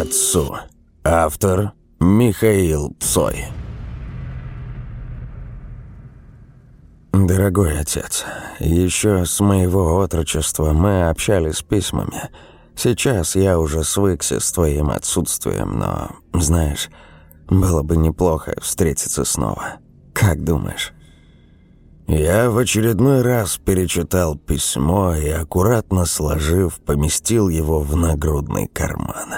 отцу. Автор Михаил Псой. Дорогой отец, еще с моего отрочества мы общались письмами. Сейчас я уже свыкся с твоим отсутствием, но, знаешь, было бы неплохо встретиться снова. Как думаешь? Я в очередной раз перечитал письмо и, аккуратно сложив, поместил его в нагрудный карман.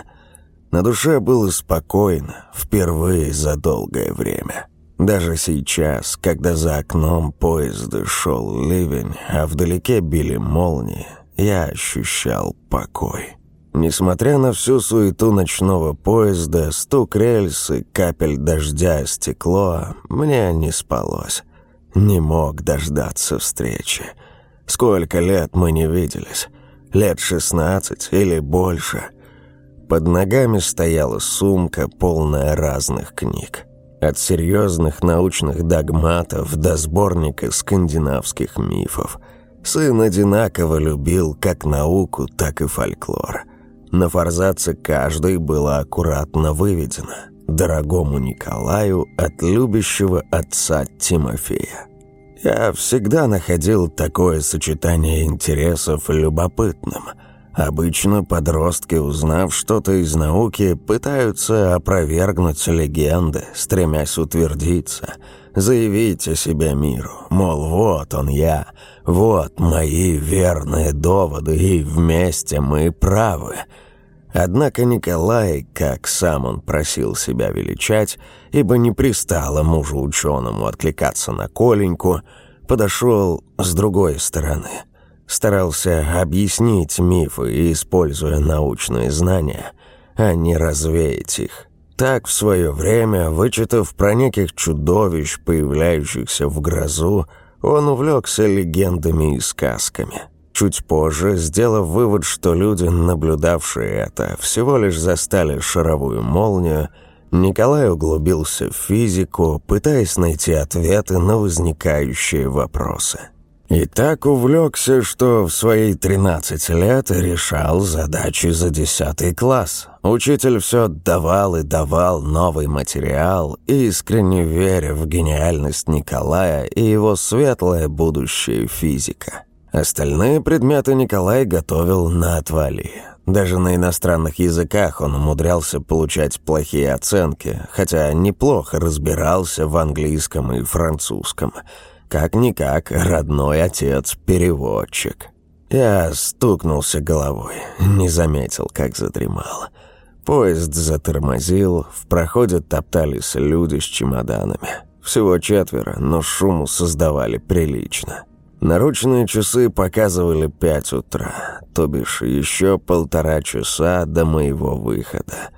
На душе было спокойно, впервые за долгое время. Даже сейчас, когда за окном поезда шел ливень, а вдалеке били молнии, я ощущал покой. Несмотря на всю суету ночного поезда, стук рельсы, капель дождя и стекло, мне не спалось. Не мог дождаться встречи. Сколько лет мы не виделись? Лет шестнадцать или больше. Под ногами стояла сумка, полная разных книг. От серьезных научных догматов до сборника скандинавских мифов. Сын одинаково любил как науку, так и фольклор. На форзаце каждой было аккуратно выведено – дорогому Николаю от любящего отца Тимофея. Я всегда находил такое сочетание интересов любопытным. Обычно подростки, узнав что-то из науки, пытаются опровергнуть легенды, стремясь утвердиться, заявить о себе миру, мол, вот он я, вот мои верные доводы, и вместе мы правы – Однако Николай, как сам он просил себя величать, ибо не пристало мужу-ученому откликаться на Коленьку, подошел с другой стороны. Старался объяснить мифы, используя научные знания, а не развеять их. Так в свое время, вычитав про неких чудовищ, появляющихся в грозу, он увлекся легендами и сказками – Чуть позже, сделав вывод, что люди, наблюдавшие это, всего лишь застали шаровую молнию, Николай углубился в физику, пытаясь найти ответы на возникающие вопросы. И так увлекся, что в свои 13 лет решал задачи за 10 класс. Учитель все давал и давал новый материал, искренне веря в гениальность Николая и его светлое будущее физика. Остальные предметы Николай готовил на отвали. Даже на иностранных языках он умудрялся получать плохие оценки, хотя неплохо разбирался в английском и французском. Как-никак родной отец-переводчик. Я стукнулся головой, не заметил, как задремал. Поезд затормозил, в проходе топтались люди с чемоданами. Всего четверо, но шуму создавали прилично. Наручные часы показывали пять утра, то бишь еще полтора часа до моего выхода.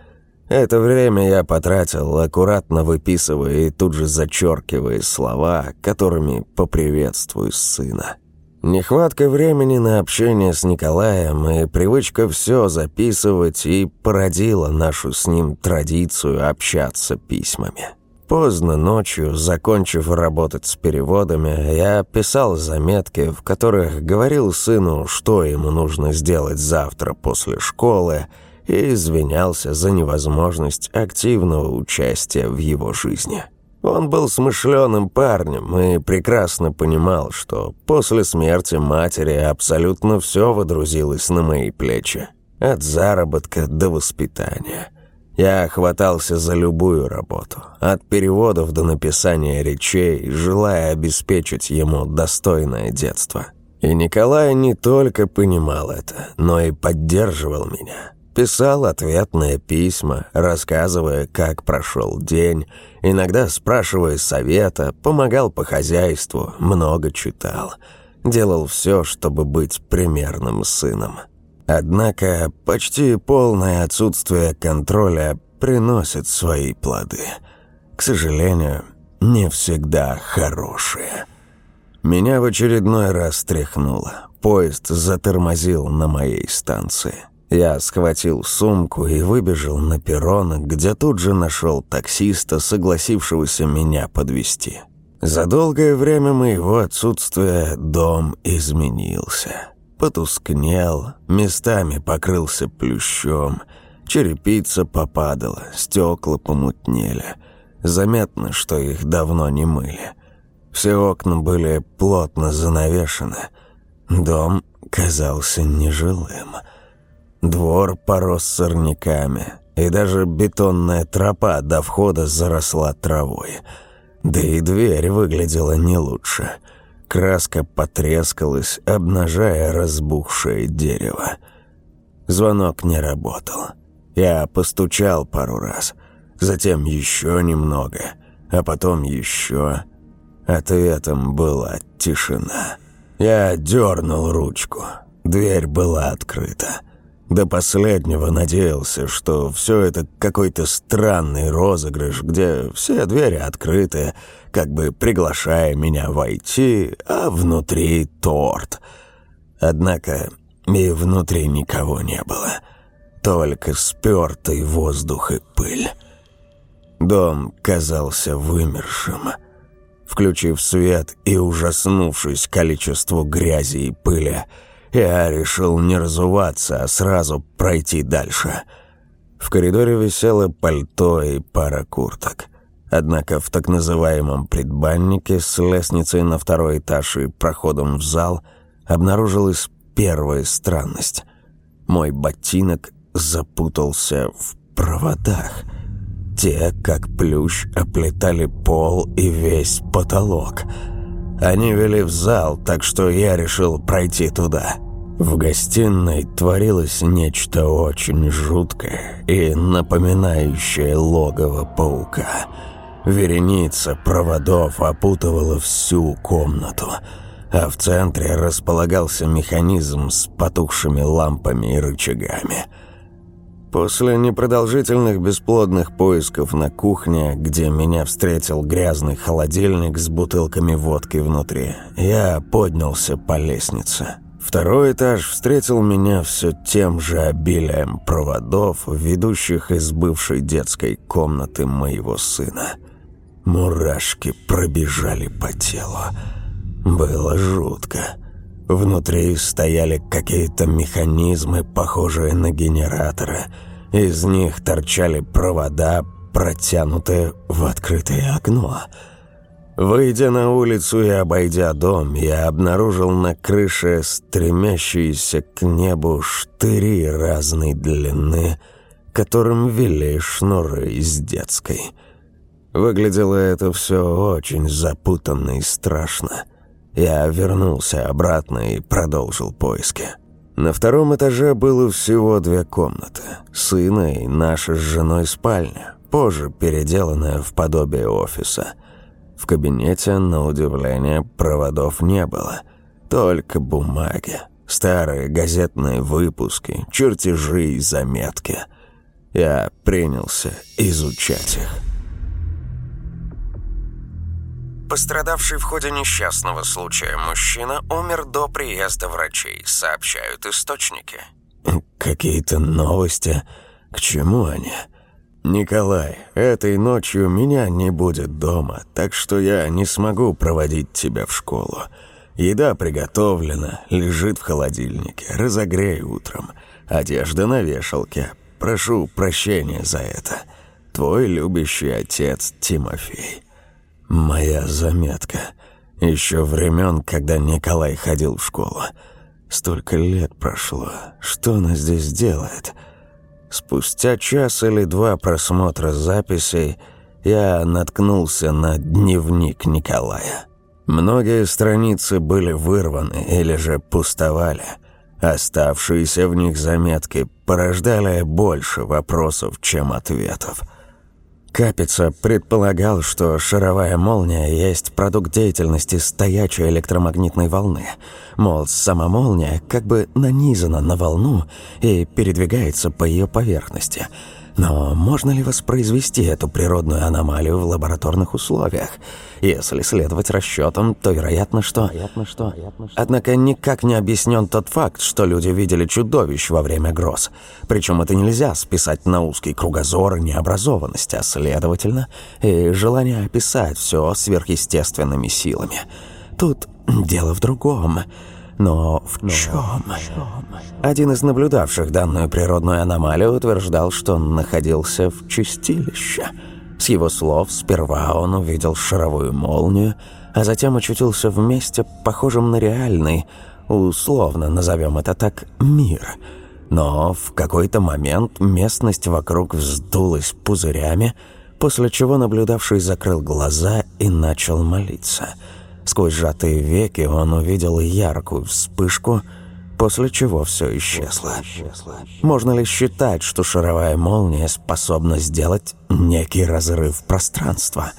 Это время я потратил, аккуратно выписывая и тут же зачеркивая слова, которыми поприветствую сына. Нехватка времени на общение с Николаем и привычка все записывать и породила нашу с ним традицию общаться письмами. Поздно ночью, закончив работать с переводами, я писал заметки, в которых говорил сыну, что ему нужно сделать завтра после школы, и извинялся за невозможность активного участия в его жизни. Он был смышленым парнем и прекрасно понимал, что после смерти матери абсолютно все водрузилось на мои плечи. От заработка до воспитания – я хватался за любую работу, от переводов до написания речей, желая обеспечить ему достойное детство. И Николай не только понимал это, но и поддерживал меня. Писал ответные письма, рассказывая, как прошел день, иногда спрашивая совета, помогал по хозяйству, много читал. Делал все, чтобы быть примерным сыном. Однако почти полное отсутствие контроля приносит свои плоды. К сожалению, не всегда хорошие. Меня в очередной раз тряхнуло. Поезд затормозил на моей станции. Я схватил сумку и выбежал на перрон, где тут же нашел таксиста, согласившегося меня подвести. За долгое время моего отсутствия дом изменился потускнел, местами покрылся плющом, Черепица попадала, стекла помутнели. Заметно, что их давно не мыли. Все окна были плотно занавешены. Дом казался нежилым. Двор порос сорняками, и даже бетонная тропа до входа заросла травой. Да и дверь выглядела не лучше. Краска потрескалась, обнажая разбухшее дерево. Звонок не работал. Я постучал пару раз, затем еще немного, а потом еще. Ответом была тишина. Я дернул ручку. Дверь была открыта. До последнего надеялся, что все это какой-то странный розыгрыш, где все двери открыты, как бы приглашая меня войти, а внутри торт. Однако и внутри никого не было только спёртый воздух и пыль. Дом казался вымершим. Включив свет и ужаснувшись количеству грязи и пыли, я решил не разуваться, а сразу пройти дальше. В коридоре висело пальто и пара курток. Однако в так называемом предбаннике с лестницей на второй этаж и проходом в зал обнаружилась первая странность. Мой ботинок запутался в проводах. Те, как плющ, оплетали пол и весь потолок. Они вели в зал, так что я решил пройти туда. В гостиной творилось нечто очень жуткое и напоминающее логово паука. Вереница проводов опутывала всю комнату, а в центре располагался механизм с потухшими лампами и рычагами – После непродолжительных бесплодных поисков на кухне, где меня встретил грязный холодильник с бутылками водки внутри, я поднялся по лестнице. Второй этаж встретил меня все тем же обилием проводов, ведущих из бывшей детской комнаты моего сына. Мурашки пробежали по телу. Было жутко. Внутри стояли какие-то механизмы, похожие на генераторы – из них торчали провода, протянутые в открытое окно. Выйдя на улицу и обойдя дом, я обнаружил на крыше стремящиеся к небу штыри разной длины, которым вели шнуры из детской. Выглядело это все очень запутанно и страшно. Я вернулся обратно и продолжил поиски. На втором этаже было всего две комнаты. Сына и наша с женой спальня, позже переделанная в подобие офиса. В кабинете, на удивление, проводов не было. Только бумаги, старые газетные выпуски, чертежи и заметки. Я принялся изучать их. Пострадавший в ходе несчастного случая мужчина умер до приезда врачей, сообщают источники. Какие-то новости? К чему они? Николай, этой ночью меня не будет дома, так что я не смогу проводить тебя в школу. Еда приготовлена, лежит в холодильнике, разогрей утром. Одежда на вешалке. Прошу прощения за это. Твой любящий отец Тимофей. Моя заметка. Еще времен, когда Николай ходил в школу. Столько лет прошло. Что она здесь делает? Спустя час или два просмотра записей я наткнулся на дневник Николая. Многие страницы были вырваны или же пустовали. Оставшиеся в них заметки порождали больше вопросов, чем ответов – Капица предполагал, что шаровая молния есть продукт деятельности стоячей электромагнитной волны. Мол, сама молния как бы нанизана на волну и передвигается по ее поверхности – но можно ли воспроизвести эту природную аномалию в лабораторных условиях? Если следовать расчетам, то вероятно, что... Вероятно, что... Однако никак не объяснен тот факт, что люди видели чудовищ во время гроз. Причем это нельзя списать на узкий кругозор и необразованность, а следовательно, и желание описать все сверхъестественными силами. Тут дело в другом. Но в чем? Один из наблюдавших данную природную аномалию утверждал, что он находился в чистилище. С его слов, сперва он увидел шаровую молнию, а затем очутился в месте, похожем на реальный, условно назовем это так, мир. Но в какой-то момент местность вокруг вздулась пузырями, после чего наблюдавший закрыл глаза и начал молиться – Сквозь сжатые веки он увидел яркую вспышку, после чего все исчезло. Можно ли считать, что шаровая молния способна сделать некий разрыв пространства?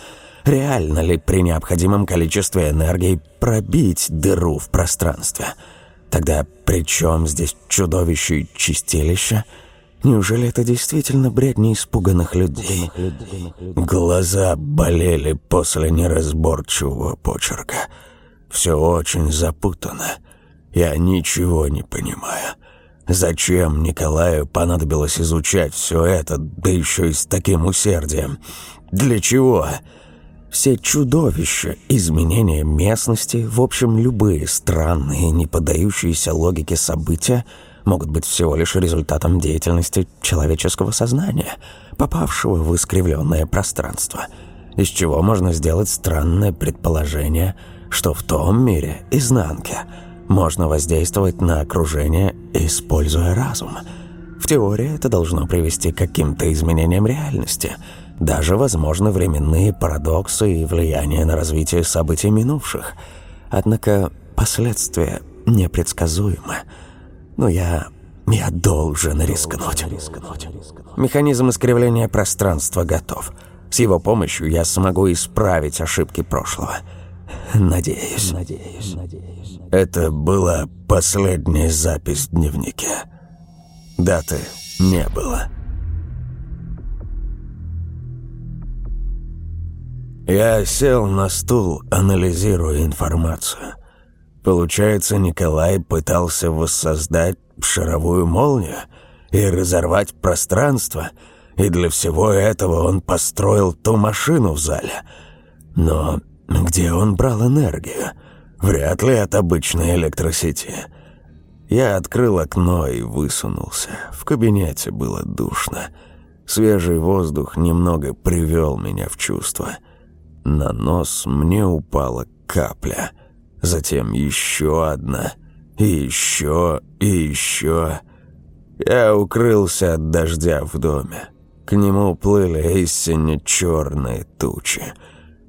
Реально ли при необходимом количестве энергии пробить дыру в пространстве? Тогда при чем здесь чудовище и чистилище – Неужели это действительно бред неиспуганных людей? Глаза болели после неразборчивого почерка. Все очень запутано. Я ничего не понимаю. Зачем Николаю понадобилось изучать все это, да еще и с таким усердием? Для чего? Все чудовища, изменения местности, в общем, любые странные, не поддающиеся логике события – могут быть всего лишь результатом деятельности человеческого сознания, попавшего в искривленное пространство, из чего можно сделать странное предположение, что в том мире, изнанке, можно воздействовать на окружение, используя разум. В теории это должно привести к каким-то изменениям реальности, даже, возможно, временные парадоксы и влияние на развитие событий минувших. Однако последствия непредсказуемы – но я... я должен рискнуть. Механизм искривления пространства готов. С его помощью я смогу исправить ошибки прошлого. Надеюсь. Надеюсь. Это была последняя запись в дневнике. Даты не было. Я сел на стул, анализируя информацию. Получается, Николай пытался воссоздать шаровую молнию и разорвать пространство, и для всего этого он построил ту машину в зале. Но где он брал энергию? Вряд ли от обычной электросети. Я открыл окно и высунулся. В кабинете было душно. Свежий воздух немного привел меня в чувство. На нос мне упала капля — затем еще одна, и еще, и еще. Я укрылся от дождя в доме. К нему плыли истинно черные тучи.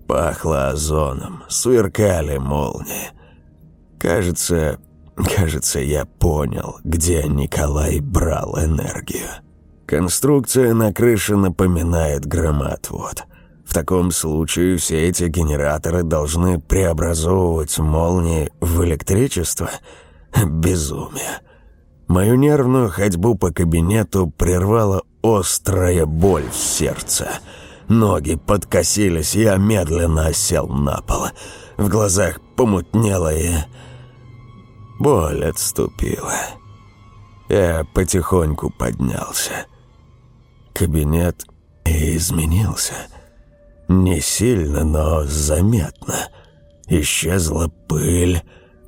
Пахло озоном, сверкали молнии. Кажется, кажется, я понял, где Николай брал энергию. Конструкция на крыше напоминает громоотвод. В таком случае все эти генераторы должны преобразовывать молнии в электричество? Безумие. Мою нервную ходьбу по кабинету прервала острая боль в сердце. Ноги подкосились, я медленно осел на пол. В глазах помутнело и... Боль отступила. Я потихоньку поднялся. Кабинет изменился. Не сильно, но заметно. Исчезла пыль,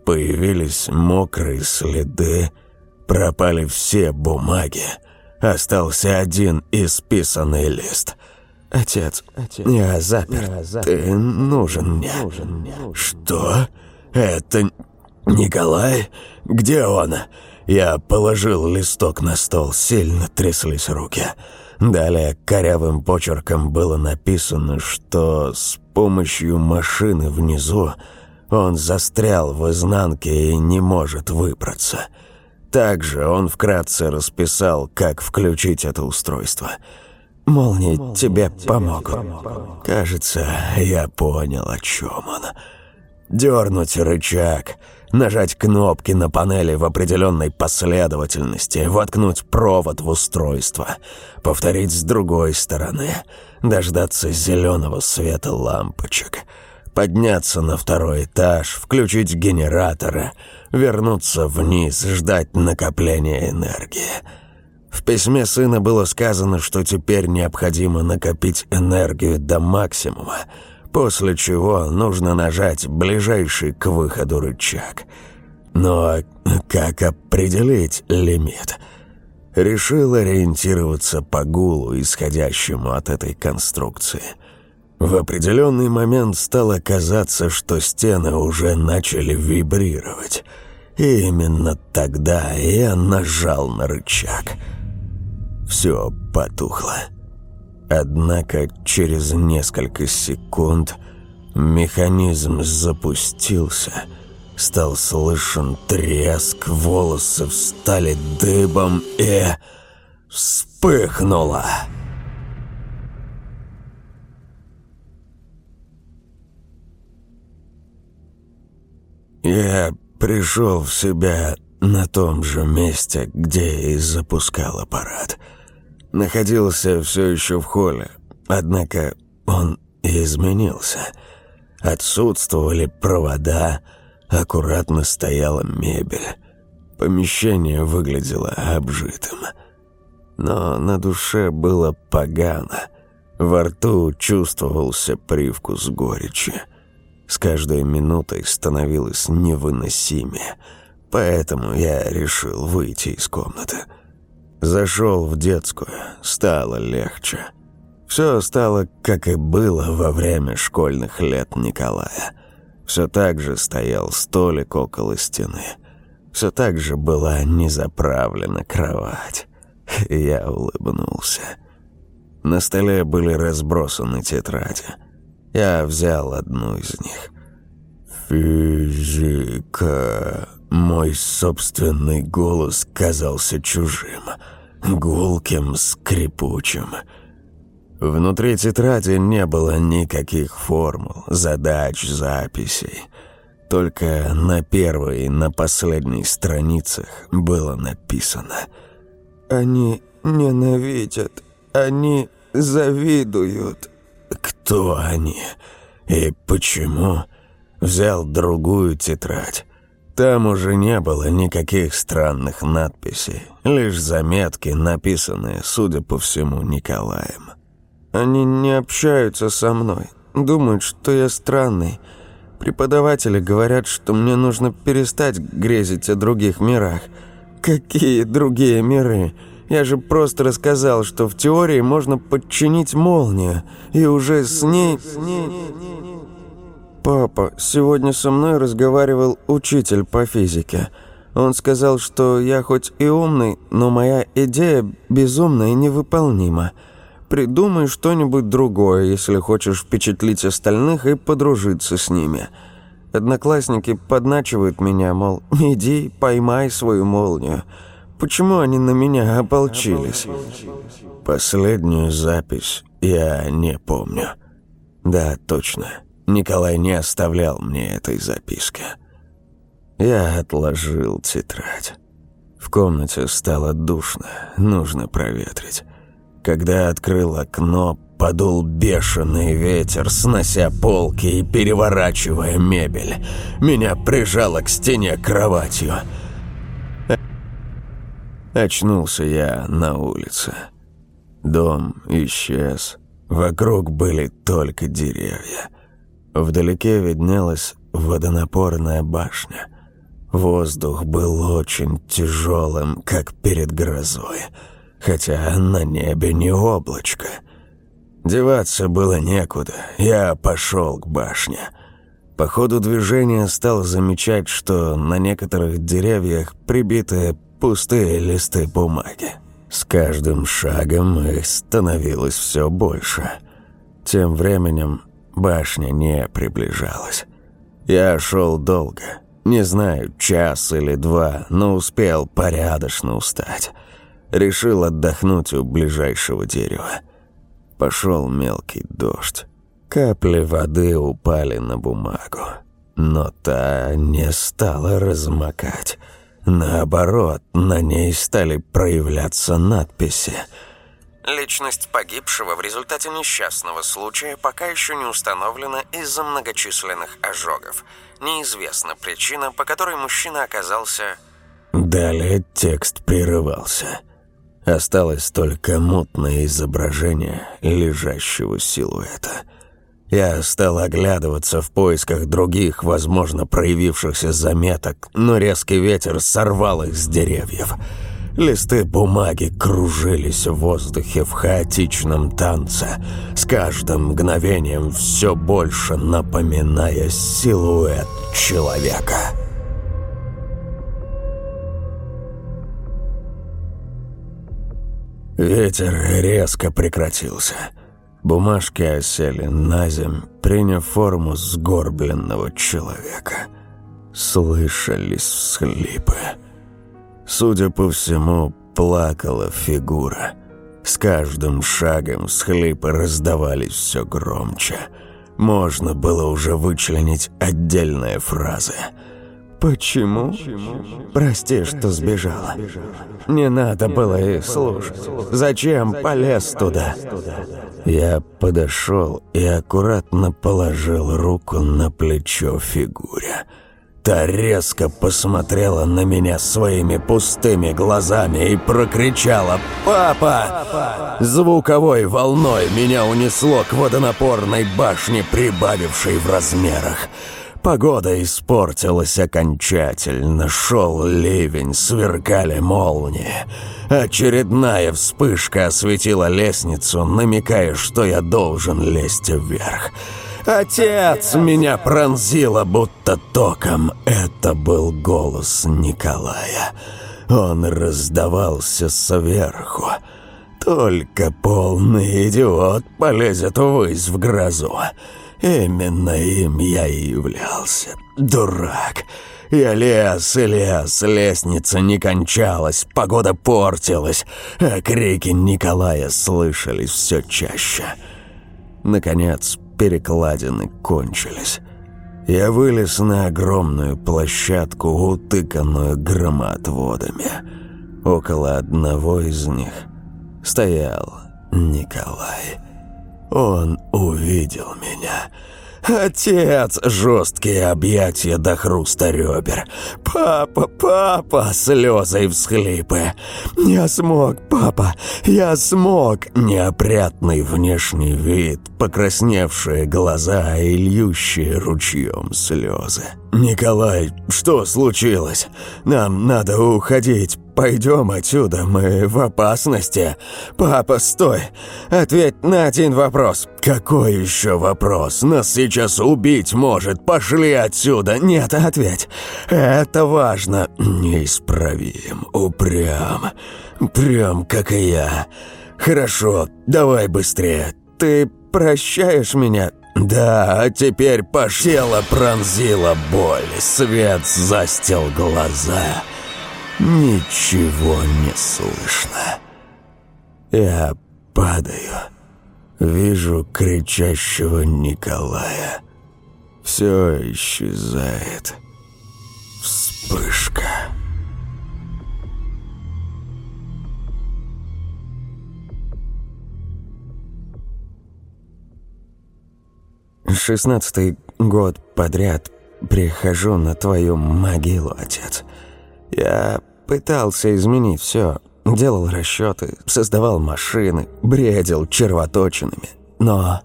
появились мокрые следы, пропали все бумаги. Остался один исписанный лист. «Отец, Отец я запер. Я запер. Ты нужен мне». нужен мне. «Что? Это Николай? Где он?» Я положил листок на стол, сильно тряслись руки. Далее корявым почерком было написано, что с помощью машины внизу он застрял в изнанке и не может выбраться. Также он вкратце расписал, как включить это устройство. «Молнии тебе помогут». Кажется, я понял, о чем он. Дернуть рычаг — нажать кнопки на панели в определенной последовательности, воткнуть провод в устройство, повторить с другой стороны, дождаться зеленого света лампочек, подняться на второй этаж, включить генераторы, вернуться вниз, ждать накопления энергии. В письме сына было сказано, что теперь необходимо накопить энергию до максимума, после чего нужно нажать ближайший к выходу рычаг. Но как определить лимит? Решил ориентироваться по гулу, исходящему от этой конструкции. В определенный момент стало казаться, что стены уже начали вибрировать. И именно тогда я нажал на рычаг. Все потухло. Однако через несколько секунд механизм запустился. Стал слышен треск, волосы встали дыбом и... вспыхнуло. Я пришел в себя на том же месте, где и запускал аппарат — находился все еще в холле, однако он изменился. Отсутствовали провода, аккуратно стояла мебель. Помещение выглядело обжитым. Но на душе было погано. Во рту чувствовался привкус горечи. С каждой минутой становилось невыносимее, поэтому я решил выйти из комнаты. Зашел в детскую, стало легче. Все стало, как и было во время школьных лет Николая. Все так же стоял столик около стены. Все так же была незаправлена кровать. Я улыбнулся. На столе были разбросаны тетради. Я взял одну из них. «Физика...» Мой собственный голос казался чужим, гулким, скрипучим. Внутри тетради не было никаких формул, задач, записей. Только на первой и на последней страницах было написано «Они ненавидят, они завидуют». Кто они и почему? Взял другую тетрадь там уже не было никаких странных надписей, лишь заметки, написанные, судя по всему, Николаем. «Они не общаются со мной, думают, что я странный. Преподаватели говорят, что мне нужно перестать грезить о других мирах. Какие другие миры? Я же просто рассказал, что в теории можно подчинить молнию, и уже с ней... «Папа, сегодня со мной разговаривал учитель по физике. Он сказал, что я хоть и умный, но моя идея безумна и невыполнима. Придумай что-нибудь другое, если хочешь впечатлить остальных и подружиться с ними». Одноклассники подначивают меня, мол, иди, поймай свою молнию. Почему они на меня ополчились? Последнюю запись я не помню. Да, точно. Николай не оставлял мне этой записки. Я отложил тетрадь. В комнате стало душно, нужно проветрить. Когда открыл окно, подул бешеный ветер, снося полки и переворачивая мебель. Меня прижало к стене кроватью. Очнулся я на улице. Дом исчез. Вокруг были только деревья. Вдалеке виднелась водонапорная башня. Воздух был очень тяжелым, как перед грозой, хотя на небе не облачко. Деваться было некуда, я пошел к башне. По ходу движения стал замечать, что на некоторых деревьях прибиты пустые листы бумаги. С каждым шагом их становилось все больше. Тем временем Башня не приближалась. Я шел долго, не знаю, час или два, но успел порядочно устать. Решил отдохнуть у ближайшего дерева. Пошел мелкий дождь. Капли воды упали на бумагу, но та не стала размокать. Наоборот, на ней стали проявляться надписи – Личность погибшего в результате несчастного случая пока еще не установлена из-за многочисленных ожогов. Неизвестна причина, по которой мужчина оказался... Далее текст прерывался. Осталось только мутное изображение лежащего силуэта. Я стал оглядываться в поисках других, возможно, проявившихся заметок, но резкий ветер сорвал их с деревьев. Листы бумаги кружились в воздухе в хаотичном танце, с каждым мгновением все больше напоминая силуэт человека. Ветер резко прекратился. Бумажки осели на земь, приняв форму сгорбленного человека. Слышались всхлипы. Судя по всему, плакала фигура. С каждым шагом всхлипы раздавались все громче. Можно было уже вычленить отдельные фразы – Почему? Прости, что сбежала. Не надо было их слушать. Зачем полез туда? Я подошел и аккуратно положил руку на плечо фигуре. Та резко посмотрела на меня своими пустыми глазами и прокричала «Папа!». Звуковой волной меня унесло к водонапорной башне, прибавившей в размерах. Погода испортилась окончательно, шел ливень, сверкали молнии. Очередная вспышка осветила лестницу, намекая, что я должен лезть вверх. «Отец!» меня пронзило будто током. Это был голос Николая. Он раздавался сверху. Только полный идиот полезет ввысь в грозу. Именно им я и являлся. Дурак. Я лез и лез, лестница не кончалась, погода портилась, а крики Николая слышались все чаще. Наконец, перекладины кончились. Я вылез на огромную площадку, утыканную громоотводами. Около одного из них стоял Николай. Он увидел меня. «Отец!» — жесткие объятия до хруста ребер. «Папа, папа!» — слезы и всхлипы. «Я смог, папа! Я смог!» Неопрятный внешний вид, покрасневшие глаза и льющие ручьем слезы. «Николай, что случилось? Нам надо уходить. Пойдем отсюда, мы в опасности. Папа, стой. Ответь на один вопрос. Какой еще вопрос? Нас сейчас убить может. Пошли отсюда. Нет, ответь. Это важно. Неисправим, упрям. Прям как и я. Хорошо, давай быстрее. Ты прощаешь меня? Да, а теперь пошела пронзила боль. Свет застил глаза. Ничего не слышно. Я падаю. Вижу кричащего Николая. Все исчезает. Вспышка. Шестнадцатый год подряд прихожу на твою могилу, отец. Я Пытался изменить все. Делал расчеты, создавал машины, бредил червоточинами. Но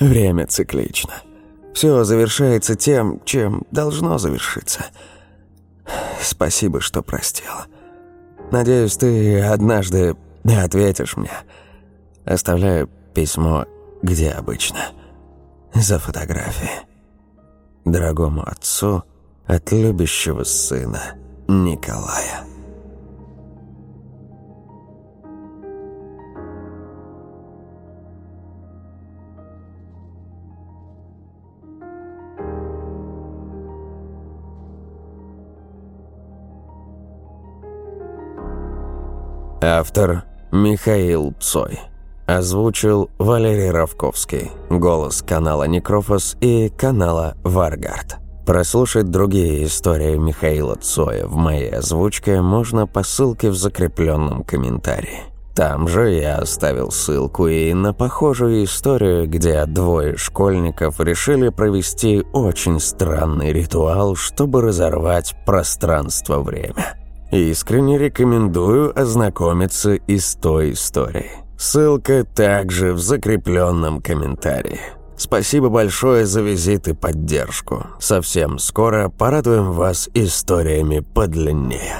время циклично. Все завершается тем, чем должно завершиться. Спасибо, что простил. Надеюсь, ты однажды ответишь мне. Оставляю письмо, где обычно. За фотографией. Дорогому отцу от любящего сына Николая. Автор Михаил Цой. Озвучил Валерий Равковский. Голос канала Некрофос и канала Варгард. Прослушать другие истории Михаила Цоя в моей озвучке можно по ссылке в закрепленном комментарии. Там же я оставил ссылку и на похожую историю, где двое школьников решили провести очень странный ритуал, чтобы разорвать пространство-время. Искренне рекомендую ознакомиться и с той историей. Ссылка также в закрепленном комментарии. Спасибо большое за визит и поддержку. Совсем скоро порадуем вас историями подлиннее.